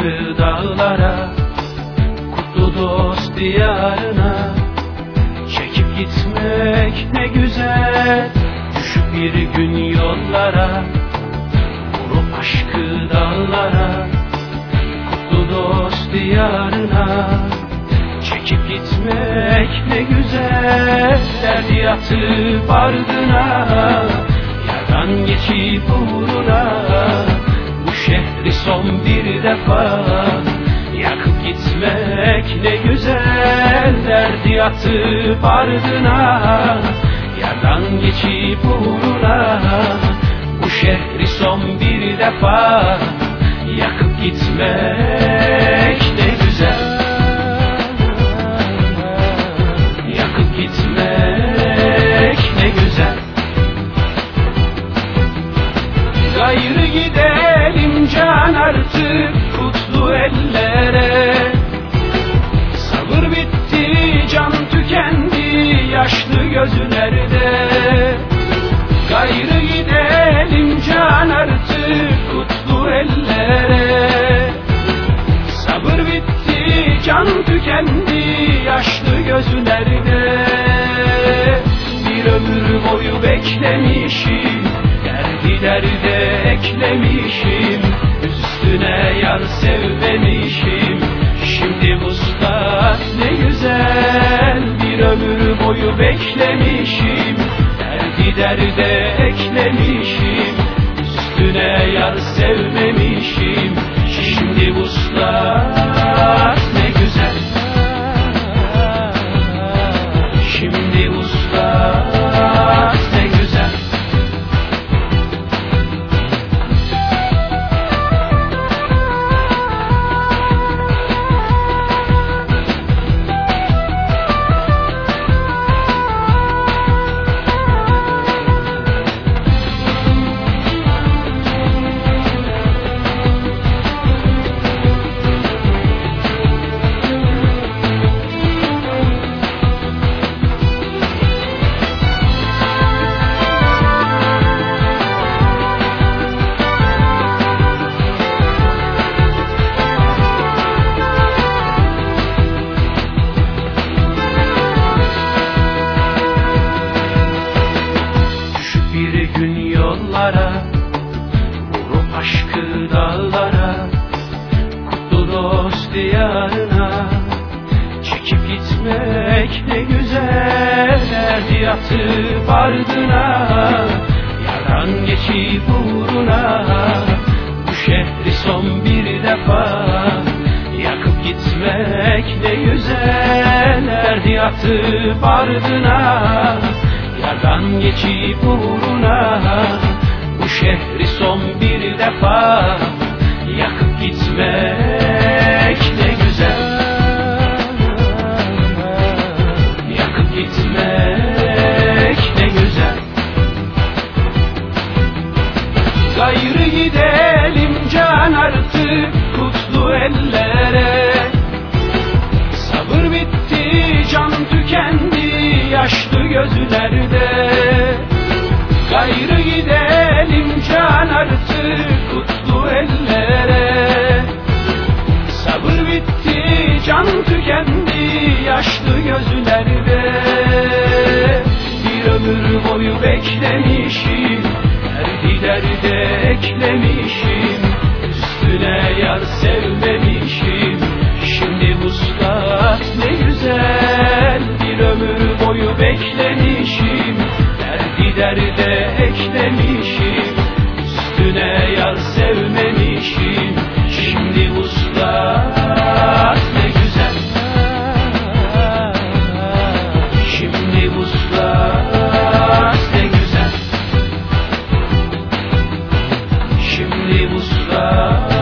aşkı dağlara Kutlu dost diyarına. Çekip gitmek ne güzel Düşüp bir gün yollara Vurup aşkı dağlara. Kutlu dost diyarına Çekip gitmek ne güzel Derdi yatıp ardına Yardan geçip uğruna şehri son bir defa. Yakıp gitmek ne güzel Derdi yatıp ardına. Yardan geçip uğruna. Bu şehri son bir defa. Yakıp gitmek ne güzel. Yakıp gitmek ne güzel. Gayrı gidelim can artık kutlu ellere. Sabır bitti can tükendi yaşlı gözlerde. Gayrı gidelim can artık kutlu ellere. Sabır bitti can tükendi yaşlı gözlerde. Bir ömür boyu beklemişim Derdi derde eklemişim Üstüne yar sevmemişim Şimdi vuslat ne güzel Bir ömür boyu beklemişim. Derdi derde eklemişim Üstüne yar sevmemişim. Şimdi vuslat aşkı dağlara Kutlu dost diyarına. Çekip gitmek ne güzel Derdi yatıp ardına Yaran geçip uğruna. Bu şehri son bir defa Yakıp gitmek ne güzel Derdi yatıp ardına Yardan geçip uğruna yaşlı gözlerde. Bir ömür boyu beklemişim Derdi derde eklemişim. Üstüne yar sevmemişim Şimdi vuslat ne güzel. Bir ömür boyu beklemişim Derdi derde eklemişim. Üstüne yar sevmemişim güzel Şimdi vuslat